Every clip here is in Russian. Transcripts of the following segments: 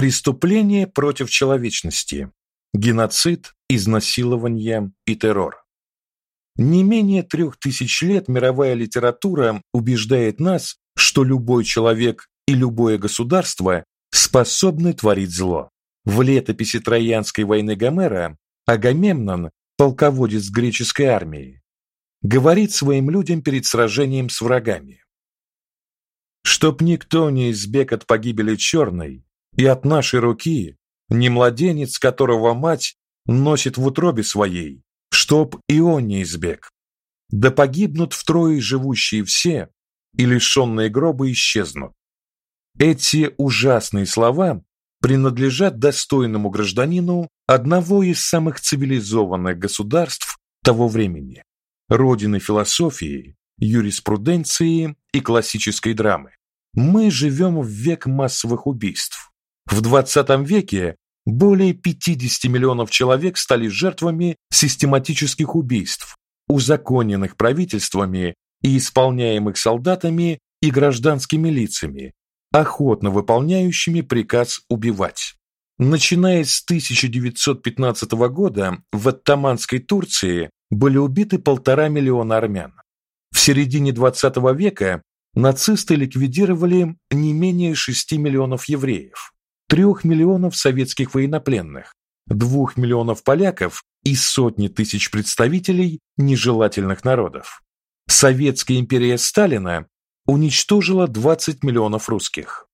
Преступление против человечности. Геноцид, изнасилование и террор. Не менее трех тысяч лет мировая литература убеждает нас, что любой человек и любое государство способны творить зло. В летописи Троянской войны Гомера Агамемнон, полководец греческой армии, говорит своим людям перед сражением с врагами: "Чтоб никто не избег от погибели черной, и от нашей руки, ни младенец, которого мать носит в утробе своей, чтоб и он не избег. Да погибнут втрое живущие все, и лишенные гроба исчезнут. Эти ужасные слова принадлежат достойному гражданину одного из самых цивилизованных государств того времени, родины философии, юриспруденции и классической драмы. Мы живем в век массовых убийств. В 20 веке более 50 миллионов человек стали жертвами систематических убийств, узаконенных правительствами и исполняемых солдатами и гражданскими лицами, охотно выполняющими приказ убивать. Начиная с 1915 года в оттоманской Турции были убиты полтора миллиона армян. В середине 20 века нацисты ликвидировали не менее 6 миллионов евреев трех миллионов советских военнопленных, двух миллионов поляков и сотни тысяч представителей нежелательных народов. Советская империя Сталина уничтожила 20 миллионов русских.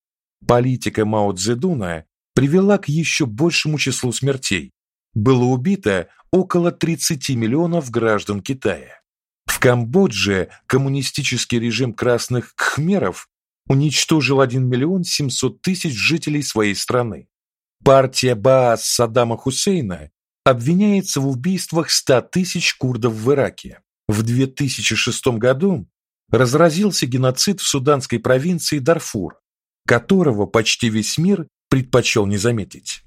Политика Мао Цзэдуна привела к еще большему числу смертей. Было убито около 30 миллионов граждан Китая. В Камбодже коммунистический режим красных кхмеров уничтожил 1 миллион 700 тысяч жителей своей страны. Партия Баас Саддама Хусейна обвиняется в убийствах 100 тысяч курдов в Ираке. В 2006 году разразился геноцид в суданской провинции Дарфур, которого почти весь мир предпочел не заметить.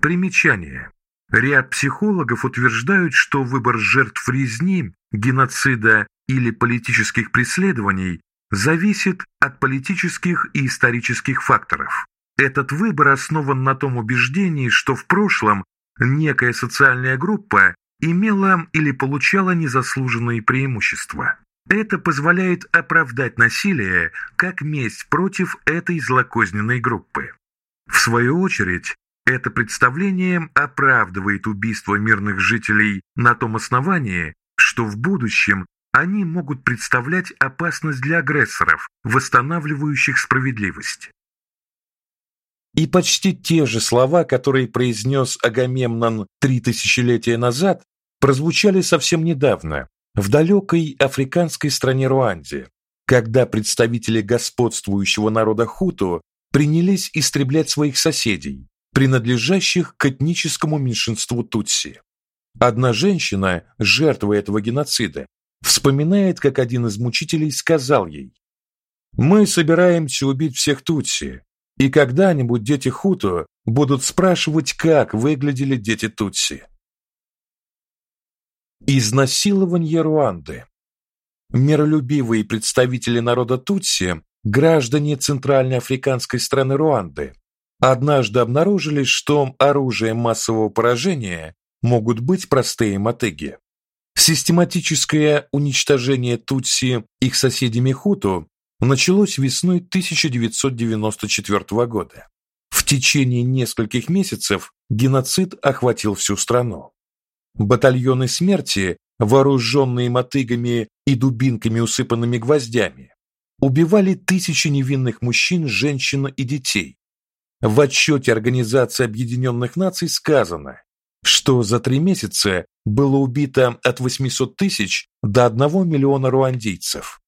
Примечание. Ряд психологов утверждают, что выбор жертв резни, геноцида или политических преследований зависит от политических и исторических факторов. Этот выбор основан на том убеждении, что в прошлом некая социальная группа имела или получала незаслуженные преимущества. Это позволяет оправдать насилие как месть против этой злокозненной группы. В свою очередь, это представление оправдывает убийство мирных жителей на том основании, что в будущем они могут представлять опасность для агрессоров, восстанавливающих справедливость. И почти те же слова, которые произнес Агамемнон три тысячелетия назад, прозвучали совсем недавно, в далекой африканской стране Руанде, когда представители господствующего народа хуту принялись истреблять своих соседей, принадлежащих к этническому меньшинству тутси. Одна женщина, жертва этого геноцида, вспоминает, как один из мучителей сказал ей: "Мы собираемся убить всех тутси, и когда-нибудь дети хуту будут спрашивать, как выглядели дети тутси". Изнасилование Руанды. Миролюбивые представители народа тутси, граждане центральноафриканской страны Руанды, однажды обнаружили, что оружием массового поражения могут быть простые мотыги. Систематическое уничтожение тутси их соседями хуту началось весной 1994 года. В течение нескольких месяцев геноцид охватил всю страну. Батальоны смерти, вооруженные мотыгами и дубинками, усыпанными гвоздями, убивали тысячи невинных мужчин, женщин и детей. В отчете Организации Объединенных Наций сказано, что за три месяца было убито от 800 тысяч до 1 миллиона руандийцев.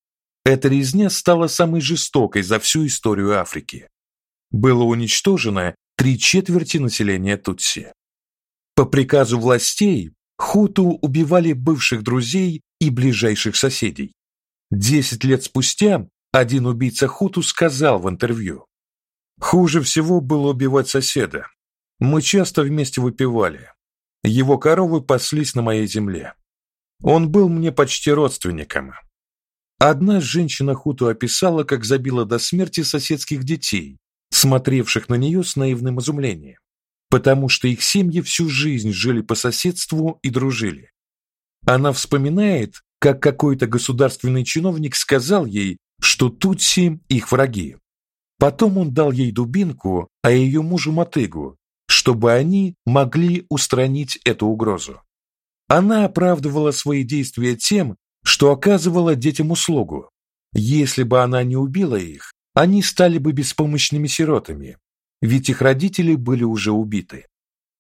Эта резня стала самой жестокой за всю историю Африки. Было уничтожено три четверти населения Тутси. По приказу властей хуту убивали бывших друзей и ближайших соседей. Десять лет спустя один убийца хуту сказал в интервью: "Хуже всего было убивать соседа. Мы часто вместе выпивали. Его коровы паслись на моей земле. Он был мне почти родственником. Одна женщина хуту описала, как забила до смерти соседских детей, смотревших на нее с наивным изумлением, потому что их семьи всю жизнь жили по соседству и дружили. Она вспоминает, как какой-то государственный чиновник сказал ей, что тутси их враги. Потом он дал ей дубинку, а ее мужу мотыгу, чтобы они могли устранить эту угрозу. Она оправдывала свои действия тем, что оказывала детям услугу. Если бы она не убила их, они стали бы беспомощными сиротами, ведь их родители были уже убиты.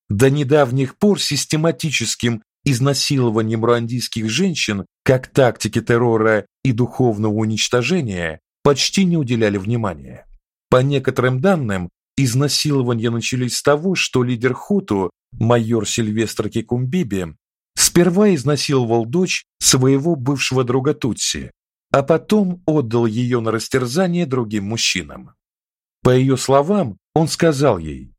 До недавних пор систематическим изнасилованием руандийских женщин как тактики террора и духовного уничтожения почти не уделяли внимания. По некоторым данным, изнасилования начались с того, что лидер хуту, майор Сильвестр Кикумбиби, сперва изнасиловал дочь своего бывшего друга Тутси, а потом отдал ее на растерзание другим мужчинам. По ее словам, он сказал ей: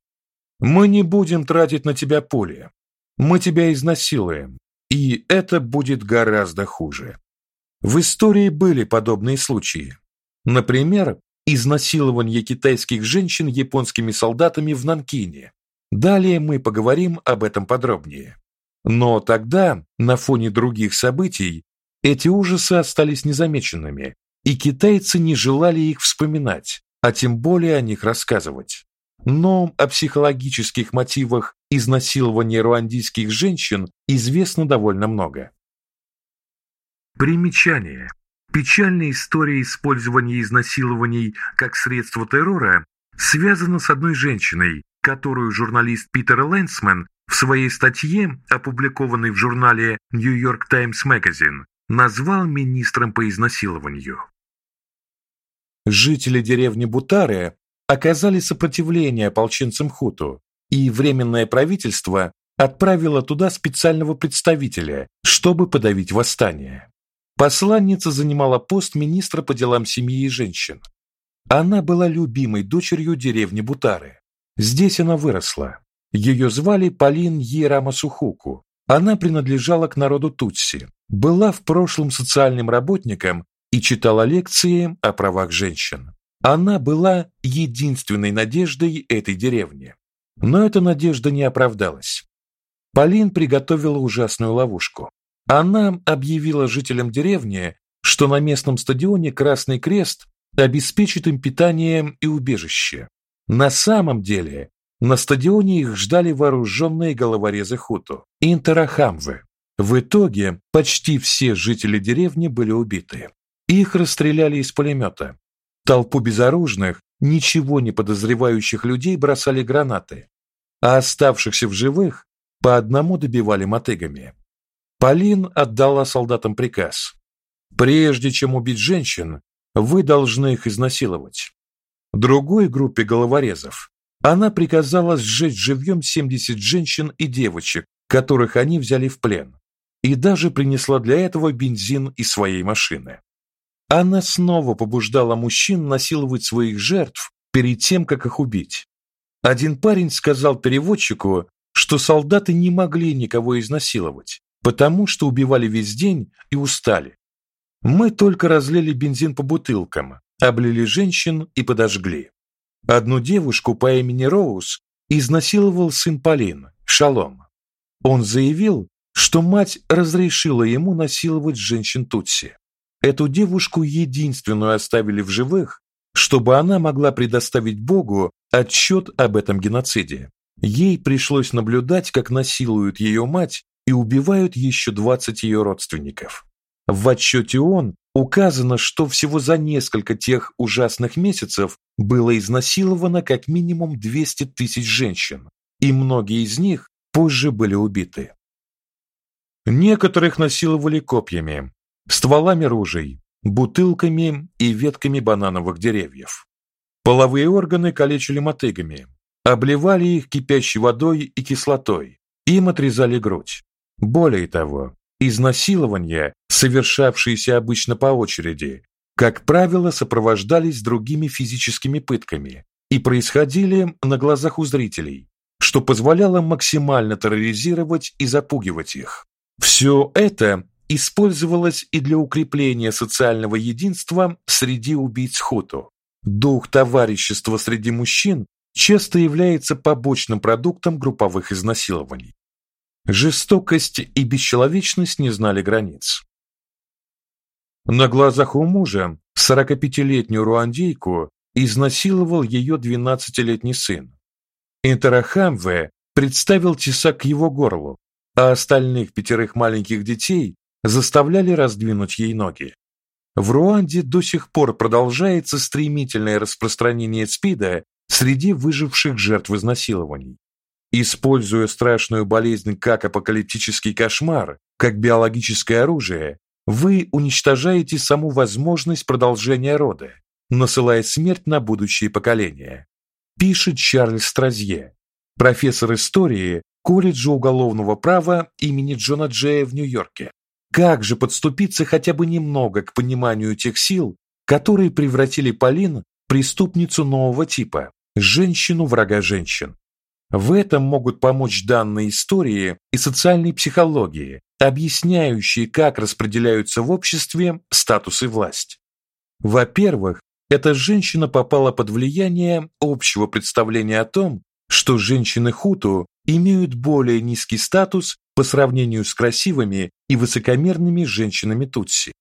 "Мы не будем тратить на тебя поле. Мы тебя изнасилуем, и это будет гораздо хуже". В истории были подобные случаи. Например, изнасилование китайских женщин японскими солдатами в Нанкине. Далее мы поговорим об этом подробнее. Но тогда, на фоне других событий, эти ужасы остались незамеченными, и китайцы не желали их вспоминать, а тем более о них рассказывать. Но о психологических мотивах изнасилования руандийских женщин известно довольно много. Примечание. Печальная история использования изнасилований как средство террора связана с одной женщиной, которую журналист Питер Лэнсман в своей статье, опубликованной в журнале New York Times Magazine, назвал министром по изнасилованию. Жители деревни Бутаре оказали сопротивление ополченцам хуту, и временное правительство отправило туда специального представителя, чтобы подавить восстание. Посланница занимала пост министра по делам семьи и женщин. Она была любимой дочерью деревни Бутары. Здесь она выросла. Ее звали Полин Ерамасухуку. Она принадлежала к народу Тутси, была в прошлом социальным работником и читала лекции о правах женщин. Она была единственной надеждой этой деревни. Но эта надежда не оправдалась. Полин приготовила ужасную ловушку. Она объявила жителям деревни, что на местном стадионе Красный Крест обеспечит им питание и убежище. На самом деле, на стадионе их ждали вооруженные головорезы хуту интерахамвы. В итоге почти все жители деревни были убиты. Их расстреляли из пулемета. Толпу безоружных, ничего не подозревающих людей бросали гранаты, а оставшихся в живых по одному добивали мотыгами. Полин отдала солдатам приказ: прежде чем убить женщин, вы должны их изнасиловать. Другой группе головорезов она приказала сжечь живьем 70 женщин и девочек, которых они взяли в плен, и даже принесла для этого бензин из своей машины. Она снова побуждала мужчин насиловать своих жертв перед тем, как их убить. Один парень сказал переводчику, что солдаты не могли никого изнасиловать, потому что убивали весь день и устали. Мы только разлили бензин по бутылкам, облили женщин и подожгли. Одну девушку по имени Роуз изнасиловал сын Полин, Шалом. Он заявил, что мать разрешила ему насиловать женщин Тутси. Эту девушку единственную оставили в живых, чтобы она могла предоставить Богу отчет об этом геноциде. Ей пришлось наблюдать, как насилуют ее мать и убивают еще 20 ее родственников. В отчете ООН указано, что всего за несколько тех ужасных месяцев было изнасиловано как минимум 200 тысяч женщин, и многие из них позже были убиты. Некоторых насиловали копьями, стволами ружей, бутылками и ветками банановых деревьев. Половые органы калечили мотыгами, обливали их кипящей водой и кислотой, им отрезали грудь. Более того, изнасилования, совершавшиеся обычно по очереди, как правило, сопровождались другими физическими пытками и происходили на глазах у зрителей, что позволяло максимально терроризировать и запугивать их. Все это использовалось и для укрепления социального единства среди убийц хуту. Дух товарищества среди мужчин часто является побочным продуктом групповых изнасилований. Жестокость и бесчеловечность не знали границ. На глазах у мужа 45-летнюю руандейку изнасиловал ее 12-летний сын. Интерахамве представил тесак к его горлу, а остальных пятерых маленьких детей заставляли раздвинуть ей ноги. В Руанде до сих пор продолжается стремительное распространение СПИДа среди выживших жертв изнасилований. Используя страшную болезнь как апокалиптический кошмар, как биологическое оружие, вы уничтожаете саму возможность продолжения рода, насылая смерть на будущие поколения. Пишет Чарльз Стразье, профессор истории колледжа уголовного права имени Джона Джея в Нью-Йорке. Как же подступиться хотя бы немного к пониманию тех сил, которые превратили Полин в преступницу нового типа, женщину врага женщин? В этом могут помочь данные истории и социальной психологии, объясняющие, как распределяются в обществе статус и власть. Во-первых, эта женщина попала под влияние общего представления о том, что женщины хуту имеют более низкий статус по сравнению с красивыми и высокомерными женщинами тутси.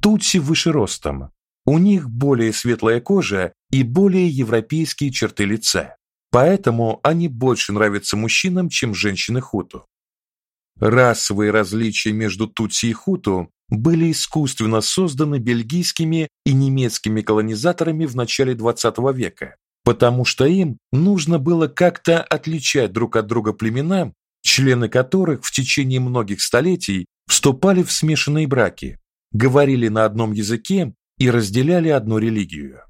Тутси выше ростом. У них более светлая кожа и более европейские черты лица. Поэтому они больше нравятся мужчинам, чем женщины хуту. Расовые различия между тутси и хуту были искусственно созданы бельгийскими и немецкими колонизаторами в начале XX века, потому что им нужно было как-то отличать друг от друга племена, члены которых в течение многих столетий вступали в смешанные браки, говорили на одном языке и разделяли одну религию.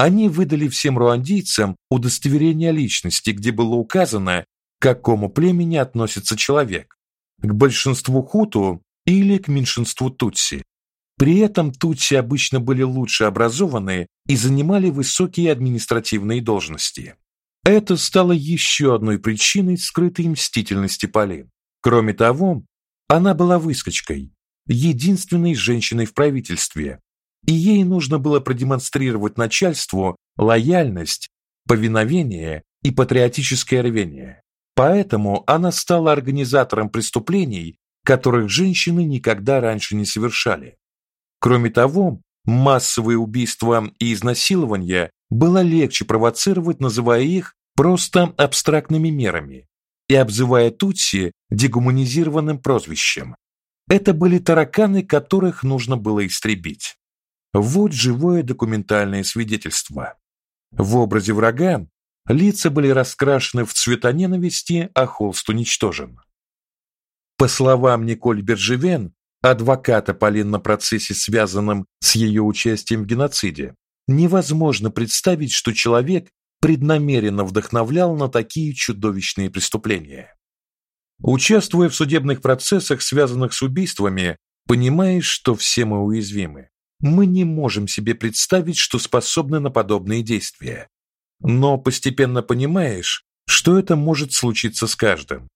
Они выдали всем руандийцам удостоверение личности, где было указано, к какому племени относится человек: к большинству хуту или к меньшинству тутси. При этом тутси обычно были лучше образованы и занимали высокие административные должности. Это стало еще одной причиной скрытой мстительности Полин. Кроме того, она была выскочкой, единственной женщиной в правительстве, и ей нужно было продемонстрировать начальству лояльность, повиновение и патриотическое рвение. Поэтому она стала организатором преступлений, которых женщины никогда раньше не совершали. Кроме того, массовые убийства и изнасилования было легче провоцировать, называя их просто абстрактными мерами и обзывая тутси дегуманизированным прозвищем. Это были тараканы, которых нужно было истребить. Вот живое документальное свидетельство. В образе врага лица были раскрашены в цвета ненависти, а холст уничтожен. По словам Николь Бержевен, адвоката Полин на процессе, связанном с ее участием в геноциде, невозможно представить, что человек преднамеренно вдохновлял на такие чудовищные преступления. Участвуя в судебных процессах, связанных с убийствами, понимаешь, что все мы уязвимы мы не можем себе представить, что способны на подобные действия. Но постепенно понимаешь, что это может случиться с каждым.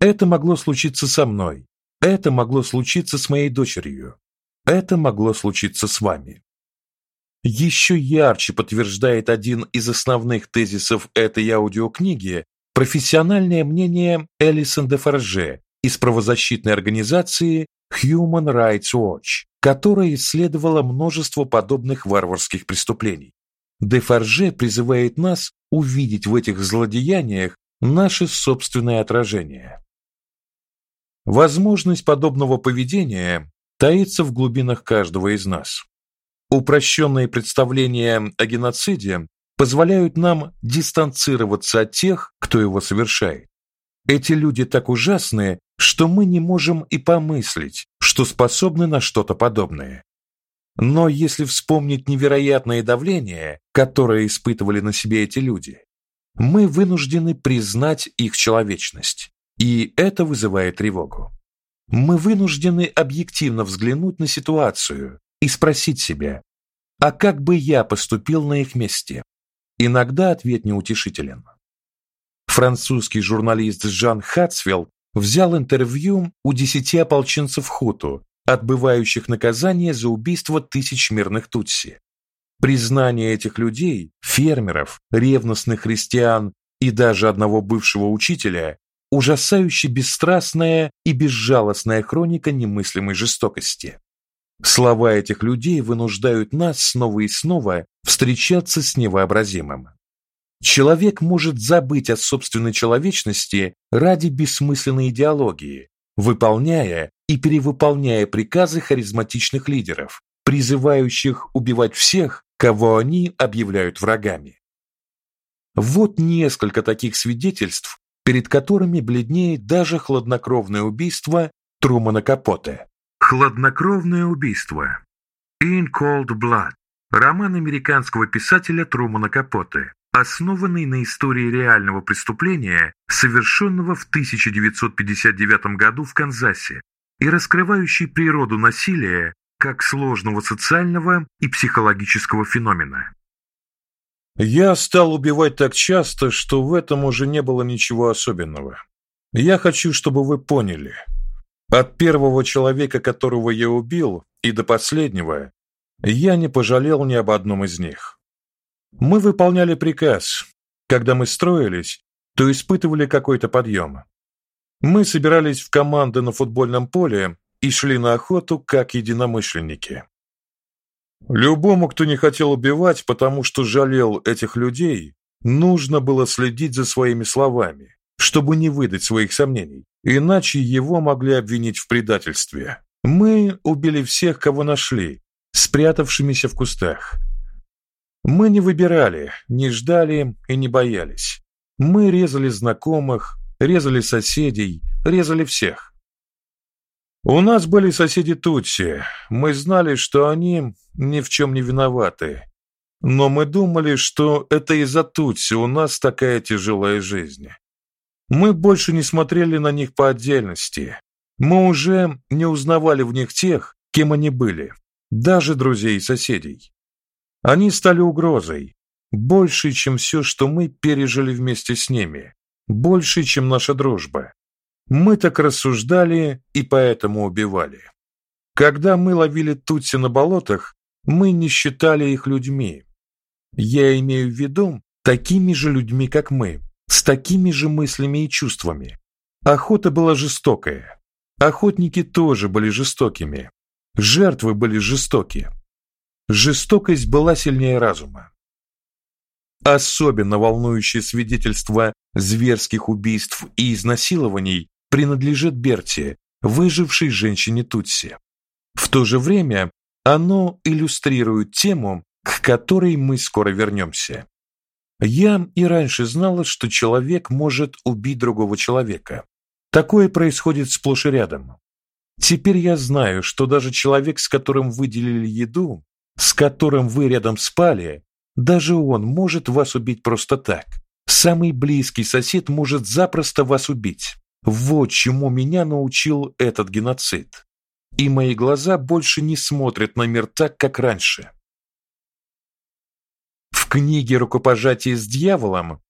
Это могло случиться со мной. Это могло случиться с моей дочерью. Это могло случиться с вами. Еще ярче подтверждает один из основных тезисов этой аудиокниги профессиональное мнение Элисон де Фарже из правозащитной организации Human Rights Watch, которая исследовала множество подобных варварских преступлений. Дефарже призывает нас увидеть в этих злодеяниях наше собственное отражение. Возможность подобного поведения таится в глубинах каждого из нас. Упрощенные представления о геноциде позволяют нам дистанцироваться от тех, кто его совершает. Эти люди так ужасны, что мы не можем и помыслить, что способны на что-то подобное. Но если вспомнить невероятное давление, которое испытывали на себе эти люди, мы вынуждены признать их человечность, и это вызывает тревогу. Мы вынуждены объективно взглянуть на ситуацию и спросить себя: а как бы я поступил на их месте? Иногда ответ неутешителен. Французский журналист Жан Хатсфилд взял интервью у десяти ополченцев хуту, отбывающих наказание за убийство тысяч мирных тутси. Признание этих людей, фермеров, ревностных христиан и даже одного бывшего учителя, ужасающе бесстрастная и безжалостная хроника немыслимой жестокости. Слова этих людей вынуждают нас снова и снова встречаться с невообразимым. Человек может забыть о собственной человечности ради бессмысленной идеологии, выполняя и перевыполняя приказы харизматичных лидеров, призывающих убивать всех, кого они объявляют врагами. Вот несколько таких свидетельств, перед которыми бледнеет даже хладнокровное убийство Трумана Капоте. Хладнокровное убийство. In Cold Blood. Роман американского писателя Трумана Капоте, основанный на истории реального преступления, совершенного в 1959 году в Канзасе, и раскрывающий природу насилия как сложного социального и психологического феномена. Я стал убивать так часто, что в этом уже не было ничего особенного. Я хочу, чтобы вы поняли. От первого человека, которого я убил, и до последнего, я не пожалел ни об одном из них. Мы выполняли приказ. Когда мы строились, то испытывали какой-то подъем. Мы собирались в команды на футбольном поле и шли на охоту как единомышленники. Любому, кто не хотел убивать, потому что жалел этих людей, нужно было следить за своими словами, чтобы не выдать своих сомнений, иначе его могли обвинить в предательстве. Мы убили всех, кого нашли, спрятавшимися в кустах. Мы не выбирали, не ждали и не боялись. Мы резали знакомых, резали соседей, резали всех. У нас были соседи Тутси. Мы знали, что они ни в чем не виноваты. Но мы думали, что это из-за Тутси у нас такая тяжелая жизнь. Мы больше не смотрели на них по отдельности. Мы уже не узнавали в них тех, кем они были, даже друзей и соседей. Они стали угрозой, больше, чем все, что мы пережили вместе с ними, больше, чем наша дружба. Мы так рассуждали и поэтому убивали. Когда мы ловили тутси на болотах, мы не считали их людьми. Я имею в виду такими же людьми, как мы, с такими же мыслями и чувствами. Охота была жестокая. Охотники тоже были жестокими. Жертвы были жестоки. Жестокость была сильнее разума. Особенно волнующее свидетельство зверских убийств и изнасилований принадлежит Берти, выжившей женщине Тутси. В то же время оно иллюстрирует тему, к которой мы скоро вернемся. Я и раньше знала, что человек может убить другого человека. Такое происходит сплошь и рядом. Теперь я знаю, что даже человек, с которым вы делили еду, с которым вы рядом спали, даже он может вас убить просто так. Самый близкий сосед может запросто вас убить. Вот чему меня научил этот геноцид. И мои глаза больше не смотрят на мир так, как раньше. В книге Рукопожатие с дьяволом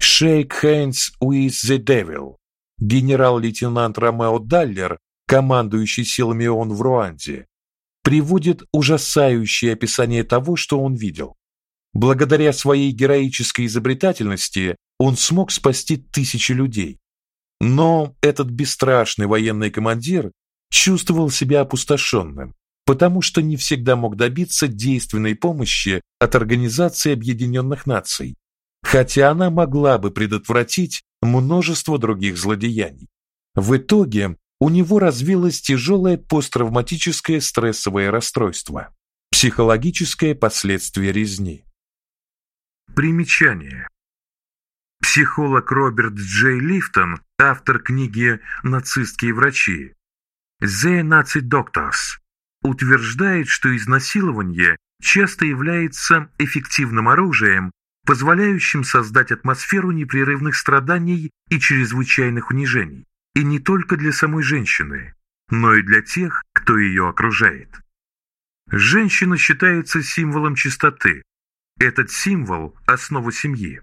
Shake Hands with the Devil генерал-лейтенант Ромео Даллер, командующий силами ООН в Руанде, приводит ужасающее описание того, что он видел. Благодаря своей героической изобретательности он смог спасти тысячи людей. Но этот бесстрашный военный командир чувствовал себя опустошенным, потому что не всегда мог добиться действенной помощи от Организации Объединенных Наций, хотя она могла бы предотвратить множество других злодеяний. В итоге у него развилось тяжелое посттравматическое стрессовое расстройство, психологическое последствие резни. Примечание. Психолог Роберт Джей Лифтон, автор книги «Нацистские врачи» «The Nazi Doctors», утверждает, что изнасилование часто является эффективным оружием, позволяющим создать атмосферу непрерывных страданий и чрезвычайных унижений, и не только для самой женщины, но и для тех, кто ее окружает. Женщина считается символом чистоты. Этот символ – основа семьи.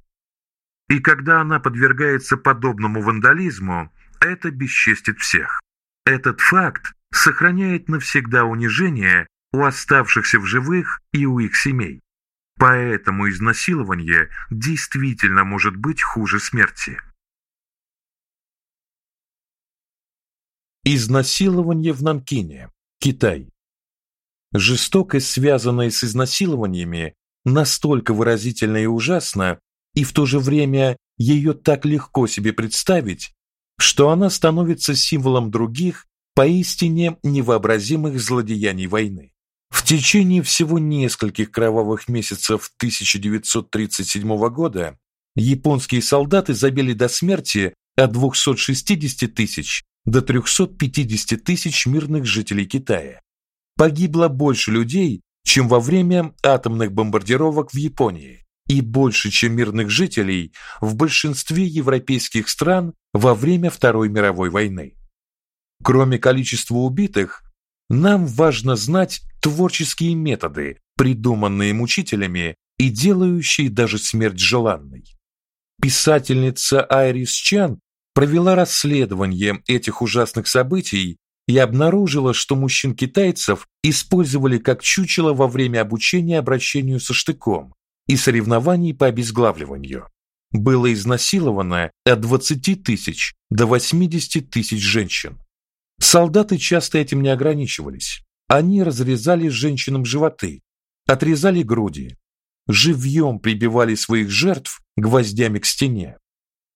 И когда она подвергается подобному вандализму, это бесчестит всех. Этот факт сохраняет навсегда унижение у оставшихся в живых и у их семей. Поэтому изнасилование действительно может быть хуже смерти. Изнасилование в Нанкине, Китай. Жестокость, связанная с изнасилованиями, настолько выразительна и ужасна, и в то же время ее так легко себе представить, что она становится символом других, поистине невообразимых злодеяний войны. В течение всего нескольких кровавых месяцев 1937 года японские солдаты забили до смерти от 260 тысяч до 350 тысяч мирных жителей Китая. Погибло больше людей, чем во время атомных бомбардировок в Японии, и больше, чем мирных жителей в большинстве европейских стран во время Второй мировой войны. Кроме количества убитых, нам важно знать творческие методы, придуманные мучителями и делающие даже смерть желанной. Писательница Айрис Чан провела расследование этих ужасных событий и обнаружила, что мужчин-китайцев использовали как чучело во время обучения обращению со штыком и соревнований по обезглавливанию. Было изнасиловано от 20 тысяч до 80 тысяч женщин. Солдаты часто этим не ограничивались. Они разрезали женщинам животы, отрезали груди, живьем прибивали своих жертв гвоздями к стене.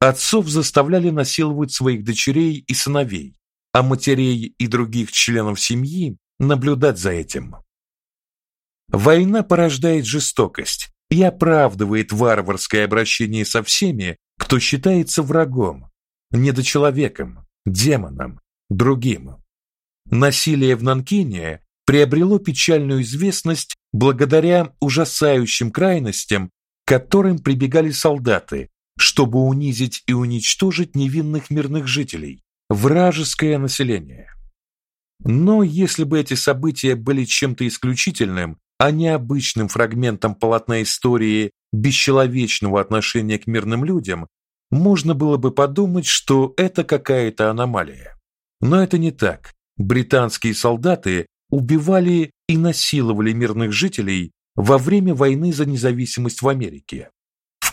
Отцов заставляли насиловать своих дочерей и сыновей, а матерей и других членов семьи наблюдать за этим. Война порождает жестокость и оправдывает варварское обращение со всеми, кто считается врагом, недочеловеком, демоном, другим. Насилие в Нанкине приобрело печальную известность благодаря ужасающим крайностям, к которым прибегали солдаты, чтобы унизить и уничтожить невинных мирных жителей, вражеское население. Но если бы эти события были чем-то исключительным, а не обычным фрагментом полотна истории бесчеловечного отношения к мирным людям, можно было бы подумать, что это какая-то аномалия. Но это не так. Британские солдаты убивали и насиловали мирных жителей во время войны за независимость в Америке.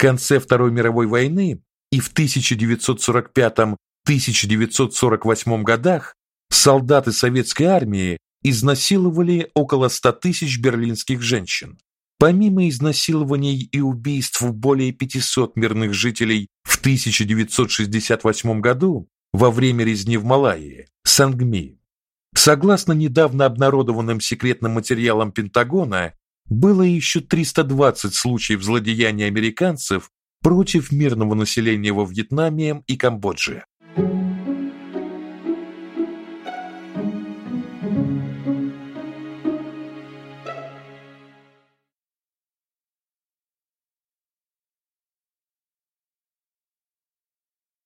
Конце Второй мировой войны и в 1945-1948 годах солдаты советской армии изнасиловали около 100 тысяч берлинских женщин. Помимо изнасилований и убийств более 500 мирных жителей в 1968 году, во время резни в Малайи, Сангми. Согласно недавно обнародованным секретным материалам Пентагона, было еще 320 случаев злодеяний американцев против мирного населения во Вьетнаме и Камбодже.